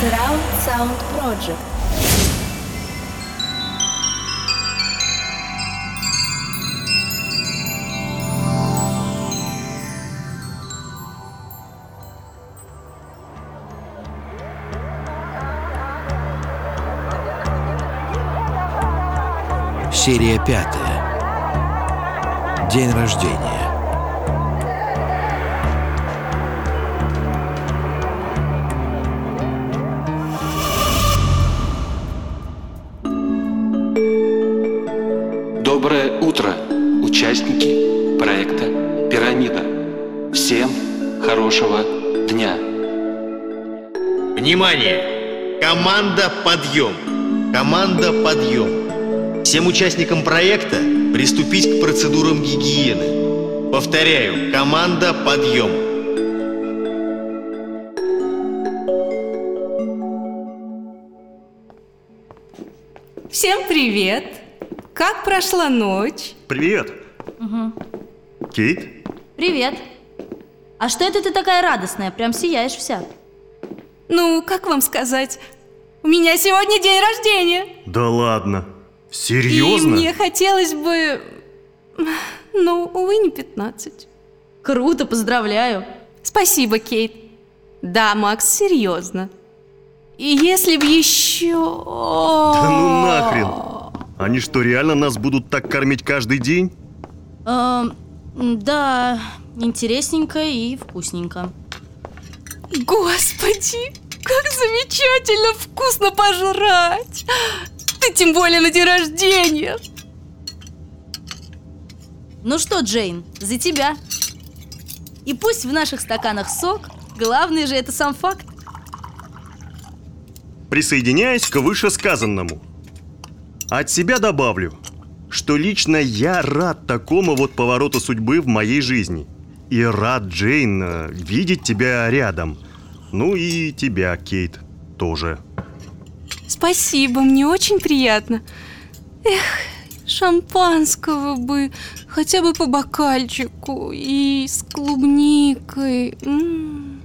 Surround Sound Project. Серия пятая. День рождения. Хорошего дня. Внимание! Команда «Подъем». Команда «Подъем». Всем участникам проекта приступить к процедурам гигиены. Повторяю, команда «Подъем». Всем привет! Как прошла ночь? Привет. Кейт? Привет. А что это ты такая радостная? Прям сияешь вся. Ну, как вам сказать? У меня сегодня день рождения. Да ладно. Серьезно? И мне хотелось бы... Ну, увы, не 15. Круто, поздравляю. Спасибо, Кейт. Да, Макс, серьезно. И если б еще... Да ну нахрен. Они что, реально нас будут так кормить каждый день? Эм, да, интересненько и вкусненько. Господи, как замечательно вкусно пожрать! Ты тем более на день рождения! Ну что, Джейн, за тебя. И пусть в наших стаканах сок, главное же это сам факт. Присоединяясь к вышесказанному. От себя добавлю, что лично я рад такому вот повороту судьбы в моей жизни. И рад, Джейн, видеть тебя рядом. Ну и тебя, Кейт, тоже. Спасибо, мне очень приятно. Эх, шампанского бы, хотя бы по бокальчику и с клубникой. М.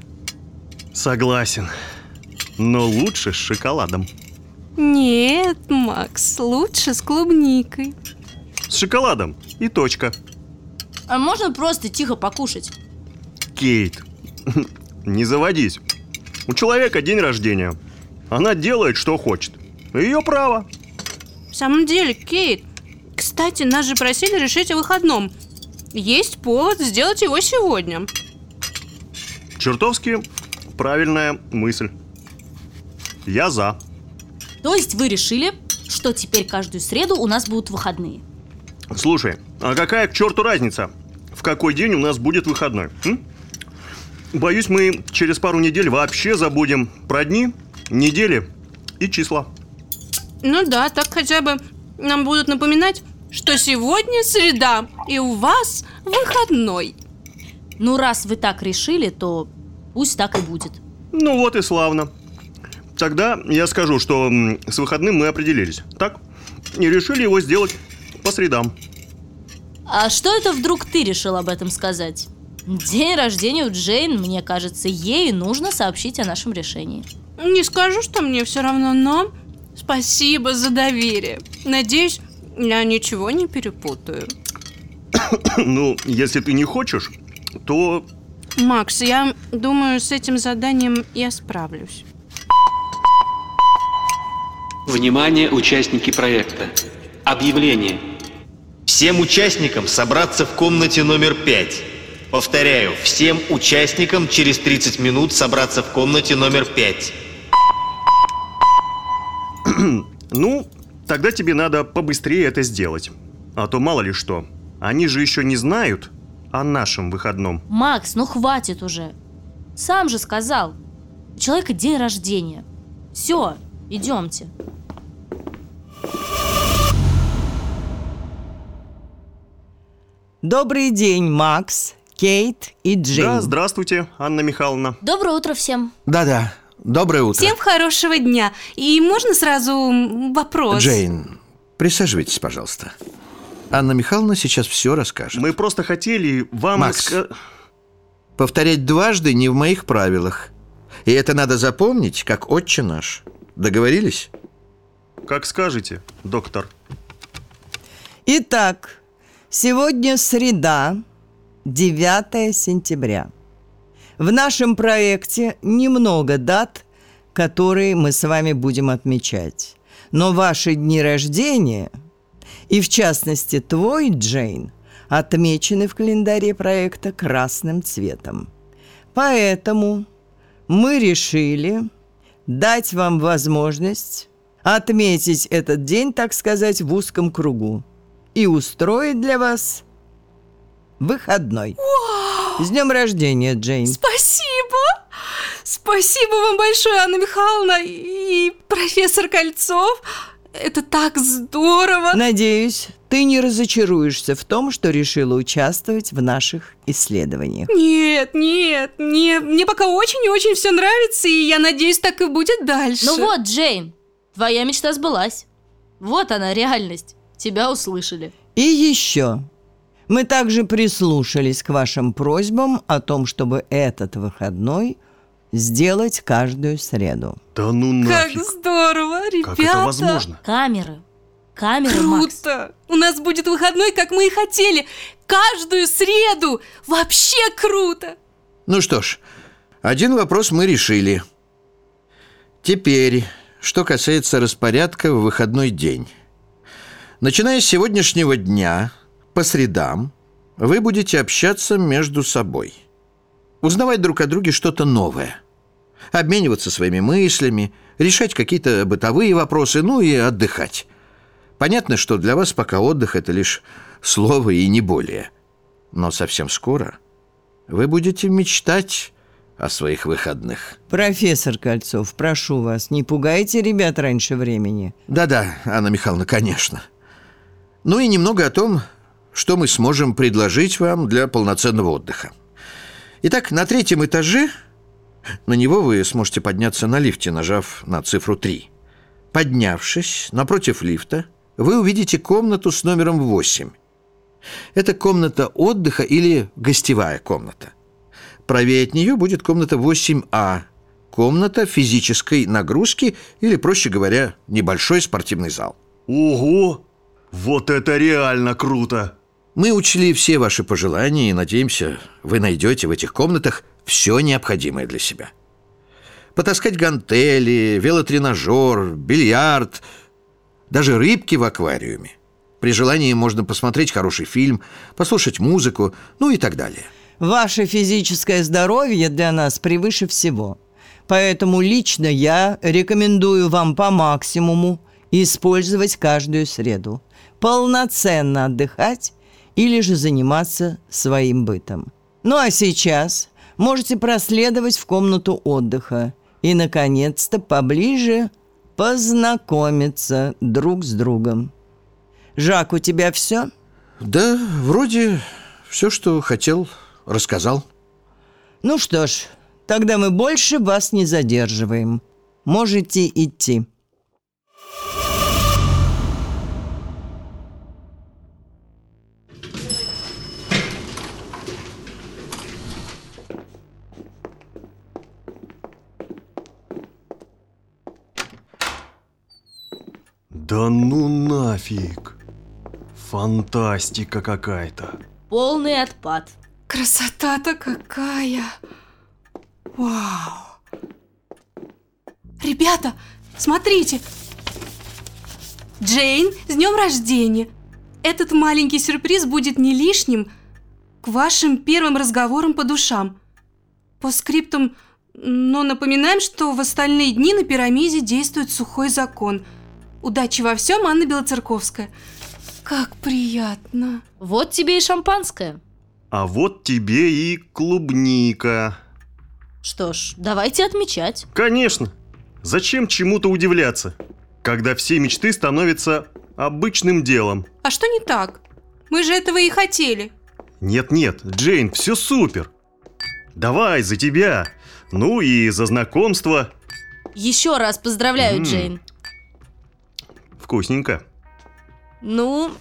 Согласен. Но лучше с шоколадом. Нет, Макс, лучше с клубникой. С шоколадом и точка. А можно просто тихо покушать? Кейт, не заводись. У человека день рождения. Она делает, что хочет. Ее право. В самом деле, Кейт, кстати, нас же просили решить о выходном. Есть повод сделать его сегодня. Чертовски правильная мысль. Я за. То есть вы решили, что теперь каждую среду у нас будут выходные? Слушай, а какая к черту разница, в какой день у нас будет выходной? м? Боюсь, мы через пару недель вообще забудем про дни, недели и числа. Ну да, так хотя бы нам будут напоминать, что сегодня среда, и у вас выходной. Ну, раз вы так решили, то пусть так и будет. Ну вот и славно. Тогда я скажу, что с выходным мы определились, так? И решили его сделать по средам. А что это вдруг ты решил об этом сказать? День рождения у Джейн, мне кажется, ей нужно сообщить о нашем решении. Не скажу, что мне все равно, но спасибо за доверие. Надеюсь, я ничего не перепутаю. Ну, если ты не хочешь, то Макс, я думаю, с этим заданием я справлюсь. Внимание, участники проекта. Объявление. Всем участникам собраться в комнате номер 5. Повторяю, всем участникам через 30 минут собраться в комнате номер 5. Ну, тогда тебе надо побыстрее это сделать. А то мало ли что. Они же еще не знают о нашем выходном. Макс, ну хватит уже. Сам же сказал. У человека день рождения. Все, идемте. Добрый день, Макс, Кейт и Джейн. Да, здравствуйте, Анна Михайловна. Доброе утро всем. Да-да, доброе утро. Всем хорошего дня. И можно сразу вопрос? Джейн, присаживайтесь, пожалуйста. Анна Михайловна сейчас все расскажет. Мы просто хотели вам... Макс. ска- Повторять дважды не в моих правилах. И это надо запомнить, как отче наш. Договорились? Как скажете, доктор. Итак, сегодня среда, 9 сентября. В нашем проекте немного дат, которые мы с вами будем отмечать. Но ваши дни рождения, и в частности твой, Джейн, отмечены в календаре проекта красным цветом. Поэтому мы решили дать вам возможность отметить этот день, так сказать, в узком кругу и устроить для вас выходной. С днем рождения, Джейн. Спасибо! Спасибо вам большое, Анна Михайловна и профессор Кольцов. Это так здорово! Надеюсь, ты не разочаруешься в том, что решила участвовать в наших исследованиях. Нет, нет, мне, мне пока очень и очень все нравится, и я надеюсь, так и будет дальше. Ну вот, Джейн, твоя мечта сбылась. Вот она, реальность. Тебя услышали. И еще. Мы также прислушались к вашим просьбам о том, чтобы этот выходной сделать каждую среду. Да ну Как нафиг. здорово, ребята! Как это возможно? Камеры. Камеры, Макс. Круто! У нас будет выходной, как мы и хотели. Каждую среду! Вообще круто! Ну что ж, один вопрос мы решили. Теперь, что касается распорядка в выходной день. Начиная с сегодняшнего дня, по средам, вы будете общаться между собой. Узнавать друг о друге что-то новое. Обмениваться своими мыслями, решать какие-то бытовые вопросы, ну и отдыхать. Понятно, что для вас пока отдых – это лишь слово и не более. Но совсем скоро вы будете мечтать о своих выходных. Профессор Кольцов, прошу вас, не пугайте ребят раньше времени. Да-да, Анна Михайловна, конечно. Ну и немного о том, что мы сможем предложить вам для полноценного отдыха. Итак, на третьем этаже на него вы сможете подняться на лифте, нажав на цифру 3. Поднявшись напротив лифта, вы увидите комнату с номером 8. Это комната отдыха или гостевая комната. Правее от нее будет комната 8А, комната физической нагрузки или, проще говоря, небольшой спортивный зал. Ого! Вот это реально круто! Мы учли все ваши пожелания и надеемся, вы найдете в этих комнатах все необходимое для себя. Потаскать гантели, велотренажер, бильярд, даже рыбки в аквариуме. При желании можно посмотреть хороший фильм, послушать музыку, ну и так далее. Ваше физическое здоровье для нас превыше всего. Поэтому лично я рекомендую вам по максимуму использовать каждую среду. Полноценно отдыхать или же заниматься своим бытом. Ну а сейчас можете проследовать в комнату отдыха и, наконец-то, поближе познакомиться друг с другом. Жак, у тебя все? Да, вроде все, что хотел, рассказал. Ну что ж, тогда мы больше вас не задерживаем. Можете идти. Да ну нафиг. Фантастика какая-то. Полный отпад. Красота-то какая! Вау! Ребята, смотрите! Джейн, с днем рождения! Этот маленький сюрприз будет не лишним к вашим первым разговорам по душам. По скриптам, но напоминаем, что в остальные дни на пирамиде действует сухой закон. Удачи во всем, Анна Белоцерковская. Как приятно. Вот тебе и шампанское. А вот тебе и клубника. Что ж, давайте отмечать. Конечно. Зачем чему-то удивляться, когда все мечты становятся обычным делом? А что не так? Мы же этого и хотели. Нет-нет, Джейн, все супер. Давай, за тебя. Ну и за знакомство. Еще раз поздравляю, М. Джейн. Вкусненько. Ну,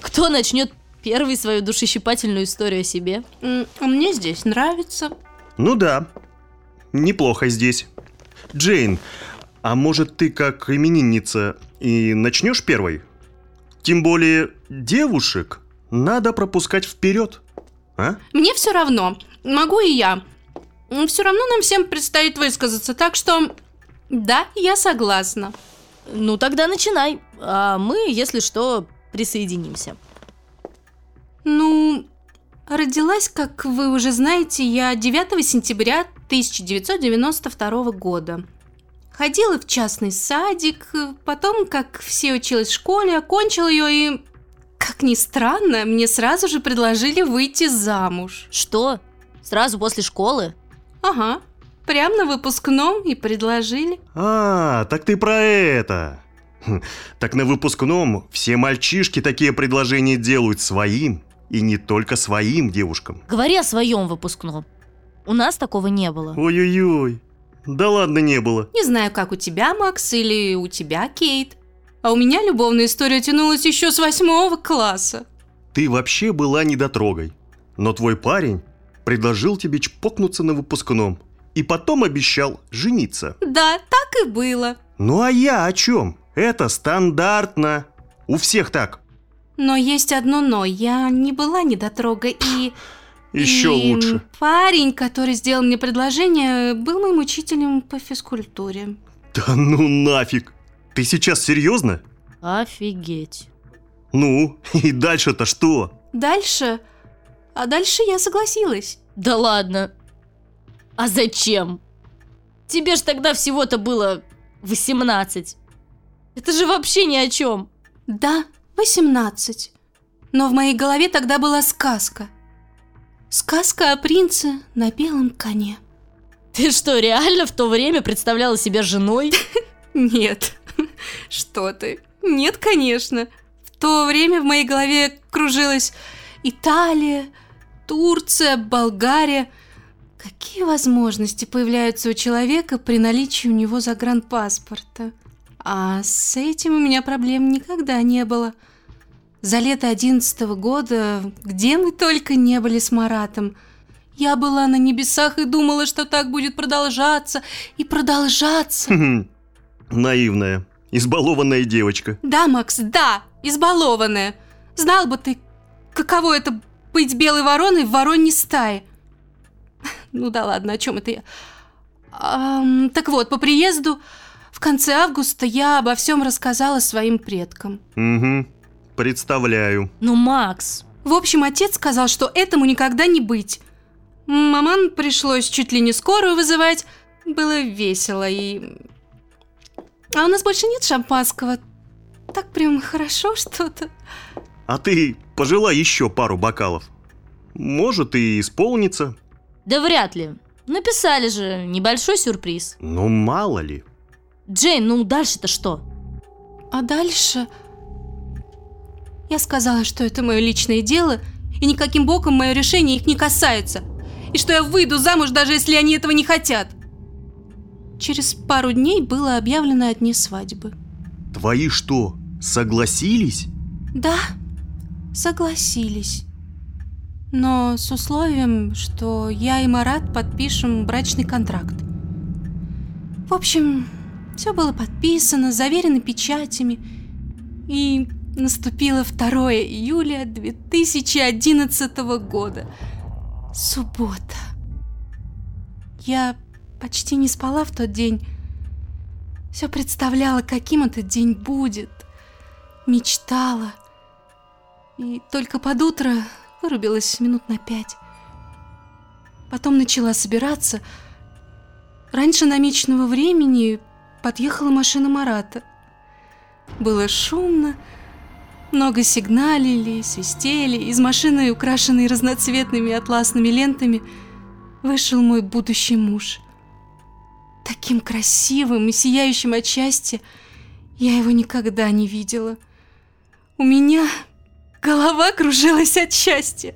кто начнет первый свою душещипательную историю о себе? А Мне здесь нравится. Ну да. неплохо здесь. Джейн, а может ты как именинница и начнешь первой? Тем более девушек надо пропускать вперед. А? Мне все равно. Могу и я. Все равно нам всем предстоит высказаться, так что... Да, я согласна. Ну тогда начинай, а мы, если что, присоединимся. Ну, родилась, как вы уже знаете, я 9 сентября 1992 года. Ходила в частный садик, потом, как все училась в школе, окончила ее и, как ни странно, мне сразу же предложили выйти замуж. Что? Сразу после школы? Ага, прям на выпускном и предложили. А, так ты про это. Хм, Так на выпускном все мальчишки такие предложения делают своим, и не только своим девушкам. Говори о своем выпускном. У нас такого не было. Ой-ой-ой. Да ладно, не было. Не знаю, как у тебя, Макс, или у тебя, Кейт. А у меня любовная история тянулась еще с восьмого класса. Ты вообще была недотрогой. Но твой парень предложил тебе чпокнуться на выпускном. И потом обещал жениться. Да, так и было. Ну а я о чем? Это стандартно. У всех так. Но есть одно но. Я не была недотрога и... Еще и лучше. Парень, который сделал мне предложение, был моим учителем по физкультуре. Да ну нафиг. Ты сейчас серьезно? Офигеть. Ну, и дальше-то что? Дальше... А дальше я согласилась. Да ладно. А зачем? Тебе ж тогда всего-то было 18. Это же вообще ни о чем. Да, 18. Но в моей голове тогда была сказка. Сказка о принце на белом коне. Ты что, реально в то время представляла себя женой? Нет, что ты? Нет, конечно. В то время в моей голове кружилась Италия, Турция, Болгария. Какие возможности появляются у человека при наличии у него загранпаспорта? А с этим у меня проблем никогда не было. За лето одиннадцатого года, где мы только не были с Маратом, я была на небесах и думала, что так будет продолжаться и продолжаться. Наивная, избалованная девочка. Да, Макс, да, избалованная. Знал бы ты, каково это быть белой вороной в вороньей стае. Ну да ладно, о чем это я? Ам, так вот, по приезду в конце августа я обо всем рассказала своим предкам. Угу, представляю. Ну, Макс, В общем, отец сказал, что этому никогда не быть. Маман пришлось чуть ли не скорую вызывать. Было весело и... А у нас больше нет шампанского. Так прям хорошо что-то. А ты пожелай еще пару бокалов. Может и исполнится. Да вряд ли. Написали же, небольшой сюрприз. Ну мало ли. Джейн, ну дальше-то что? А дальше... Я сказала, что это мое личное дело, и никаким боком мое решение их не касается. И что я выйду замуж, даже если они этого не хотят. Через пару дней было объявлено о дне свадьбы. Твои что, согласились? Да, согласились. Но с условием, что я и Марат подпишем брачный контракт. В общем, все было подписано, заверено печатями. И наступило 2 июля 2011 года. Суббота. Я почти не спала в тот день. Все представляла, каким этот день будет. Мечтала. И только под утро вырубилась минут на пять. Потом начала собираться. Раньше намеченного времени подъехала машина Марата. Было шумно, много сигналили, свистели. Из машины, украшенной разноцветными атласными лентами, вышел мой будущий муж. Таким красивым и сияющим от счастья я его никогда не видела. У меня голова кружилась от счастья.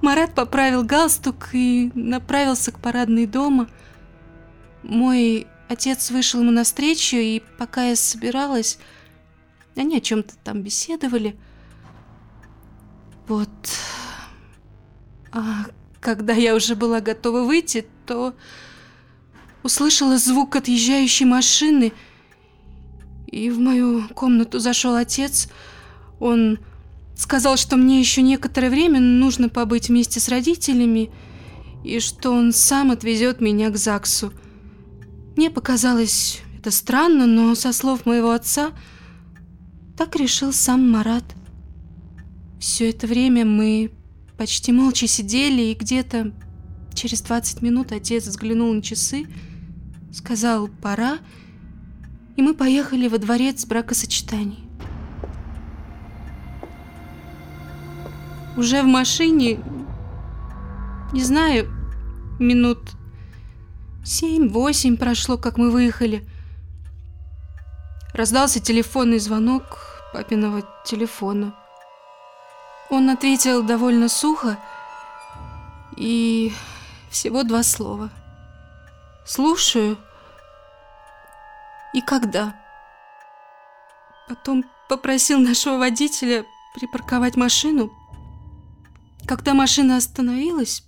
Марат поправил галстук и направился к парадной дома. Мой отец вышел ему навстречу, и пока я собиралась, они о чем-то там беседовали. Вот. А когда я уже была готова выйти, то услышала звук отъезжающей машины, и в мою комнату зашел отец. Он сказал, что мне еще некоторое время нужно побыть вместе с родителями, и что он сам отвезет меня к ЗАГСу. Мне показалось это странно, но со слов моего отца так решил сам Марат. Все это время мы почти молча сидели, и где-то через 20 минут отец взглянул на часы, сказал «пора», и мы поехали во дворец бракосочетаний. Уже в машине, не знаю, минут семь-восемь прошло, как мы выехали. Раздался телефонный звонок папиного телефона. Он ответил довольно сухо и всего два слова. «Слушаю» и «когда». Потом попросил нашего водителя припарковать машину. Когда машина остановилась,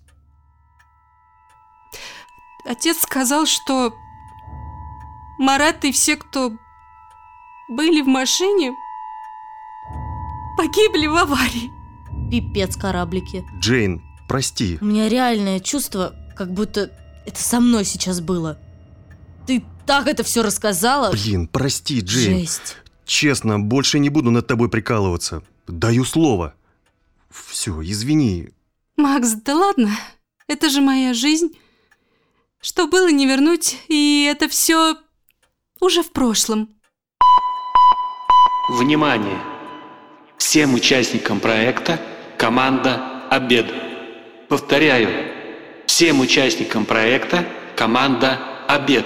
отец сказал, что Марат и все, кто были в машине, погибли в аварии. Пипец кораблики. Джейн, прости. У меня реальное чувство, как будто это со мной сейчас было. Ты так это все рассказала. Блин, прости, Джейн. Жесть. Честно, больше не буду над тобой прикалываться. Даю слово. Все, извини. Макс, да ладно. Это же моя жизнь. Что было, не вернуть, и это все уже в прошлом. Внимание! Всем участникам проекта команда «Обед». Повторяю, всем участникам проекта команда «Обед».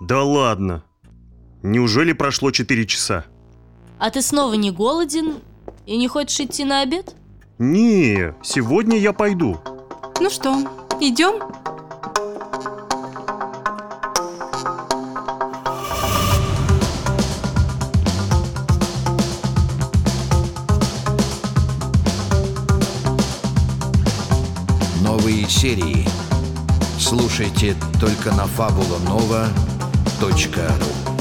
Да ладно. Неужели прошло 4 часа? А ты снова не голоден и не хочешь идти на обед? Не, сегодня я пойду. Ну что, идем? Новые серии слушайте только на fabulanova.ru